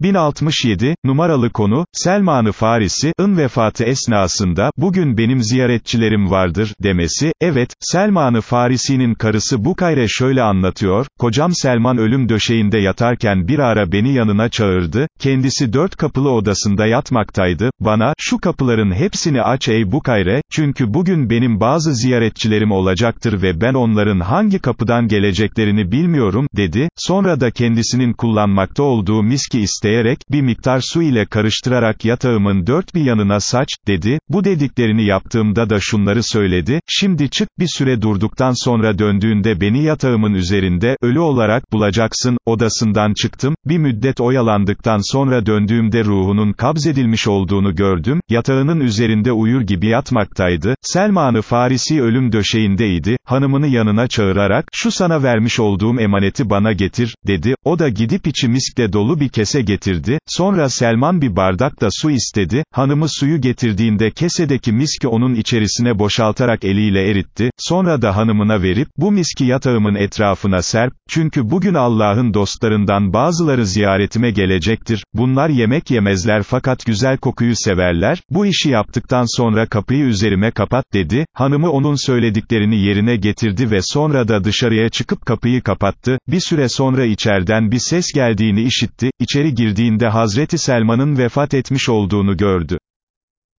1067, numaralı konu, Selman-ı Farisi,'ın vefatı esnasında, bugün benim ziyaretçilerim vardır, demesi, evet, Selman-ı Farisi'nin karısı Bukayre şöyle anlatıyor, kocam Selman ölüm döşeğinde yatarken bir ara beni yanına çağırdı, kendisi dört kapılı odasında yatmaktaydı, bana, şu kapıların hepsini aç ey Bukayre, çünkü bugün benim bazı ziyaretçilerim olacaktır ve ben onların hangi kapıdan geleceklerini bilmiyorum, dedi, sonra da kendisinin kullanmakta olduğu miski isteyerek, bir miktar su ile karıştırarak yatağımın dört bir yanına saç, dedi, bu dediklerini yaptığımda da şunları söyledi, şimdi çık, bir süre durduktan sonra döndüğünde beni yatağımın üzerinde, ölü olarak bulacaksın, odasından çıktım, bir müddet oyalandıktan sonra döndüğümde ruhunun kabzedilmiş olduğunu gördüm, yatağının üzerinde uyur gibi yatmaktaydı, Selman-ı Farisi ölüm döşeğindeydi, hanımını yanına çağırarak, şu sana vermiş olduğum emaneti bana getir, dedi, o da gidip içi miskle dolu bir kese getirdi, sonra Selman bir bardakta su istedi, hanımı suyu getirdiğinde kesedeki miski onun içerisine boşaltarak eliyle eritti, sonra da hanımına verip, bu miski yatağımın etrafına serp, çünkü bugün Allah'ın dostlarından bazıları ziyaretime gelecektir, bunlar yemek yemezler fakat güzel kokuyu severler, bu işi yaptıktan sonra kapıyı üzerime kapat, dedi, hanımı onun söylediklerini yerine getirdi ve sonra da dışarıya çıkıp kapıyı kapattı, bir süre sonra içerden bir ses geldiğini işitti, içeri girdiğinde Hazreti Selman'ın vefat etmiş olduğunu gördü.